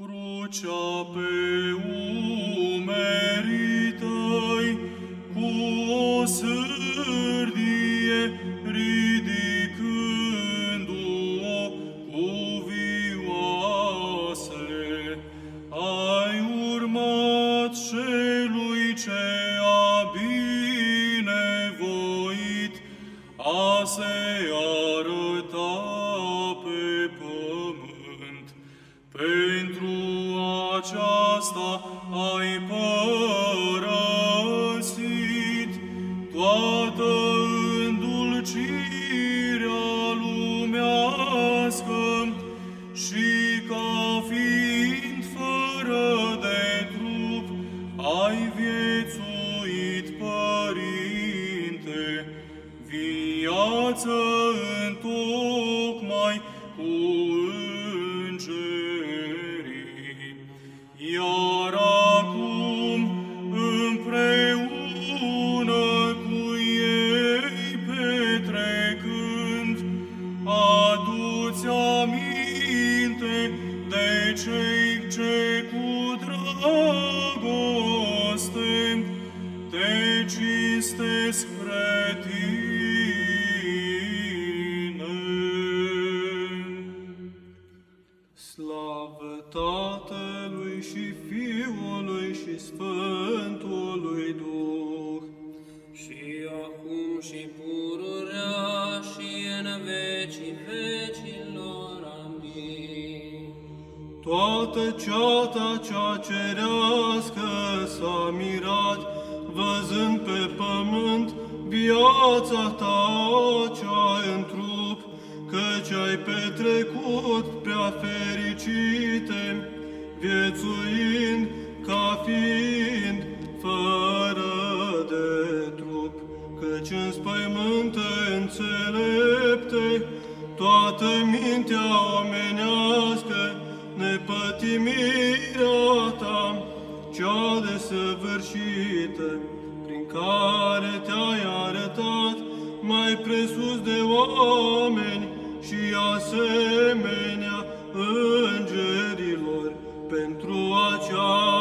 Crucea pe umerii tăi, cu o sârdie ridicându-o cu vioasele, ai urmat celui ce a binevoit a se aceasta ai părăsit toată îndulcirea lumească și ca fiind fără de trup, ai viețuit, Părinte, viață cei ce cu dragoste te cinstesc spre tine. Slavă Tatălui și Fiului și Sfântului Toată ceata cea cerească s-a mirat, văzând pe pământ viața ta cea în trup, căci ai petrecut prea fericite, viețuind ca fiind fără de trup, căci înspăimântă înțelepte toată mintea omenească, nepătimirea ta, cea de săvârșită, prin care te-ai arătat mai presus de oameni și asemenea îngerilor, pentru acea